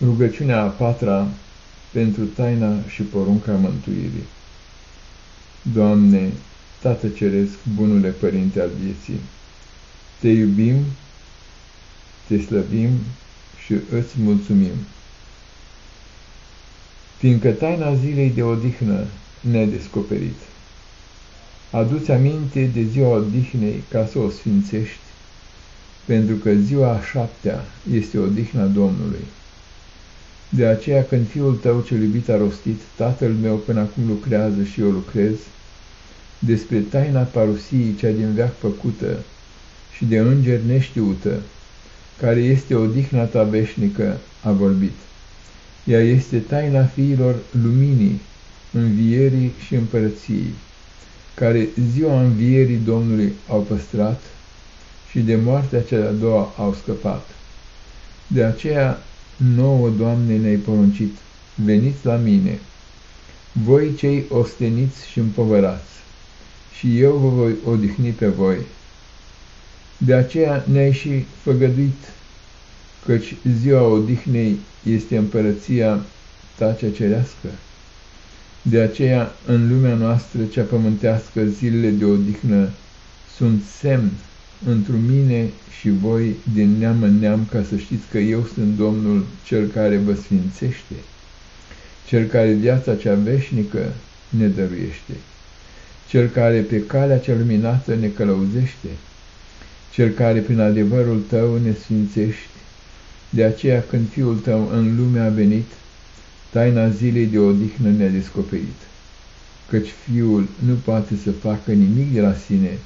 Rugăciunea a patra pentru taina și porunca mântuirii. Doamne, Tată Ceresc, bunule Părinte al vieții, Te iubim, Te slăbim și îți mulțumim. Fiindcă taina zilei de odihnă ne-a descoperit, aduți aminte de ziua odihnei ca să o sfințești, pentru că ziua a șaptea este odihna Domnului. De aceea când fiul tău cel iubit a rostit, tatăl meu până acum lucrează și eu lucrez, despre taina parusiei cea din veac făcută și de îngeri neștiută, care este odihna ta veșnică, a vorbit. Ea este taina fiilor luminii, învierii și împărăției, care ziua învierii Domnului au păstrat și de moartea cea de-a doua au scăpat. De aceea nouă, Doamne, ne-ai poruncit, veniți la mine, voi cei osteniți și împovărați, și eu vă voi odihni pe voi. De aceea ne-ai și făgăduit, căci ziua odihnei este împărăția ta cea cerească. De aceea, în lumea noastră cea pământească, zilele de odihnă sunt semn întru mine și voi din neam în neam, ca să știți că eu sunt Domnul cel care vă sfințește, cel care viața cea veșnică ne dăruiește, cel care pe calea cea luminată ne călăuzește, cel care prin adevărul tău ne sfințește. De aceea când Fiul tău în lume a venit, taina zilei de odihnă ne-a descoperit, căci Fiul nu poate să facă nimic de la sine,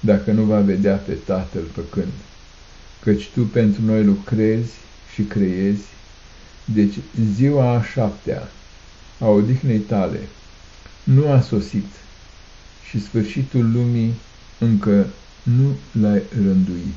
dacă nu va vedea pe Tatăl făcând, căci tu pentru noi lucrezi și creezi, deci ziua a șaptea a odihnei tale nu a sosit și sfârșitul lumii încă nu l-ai rânduit.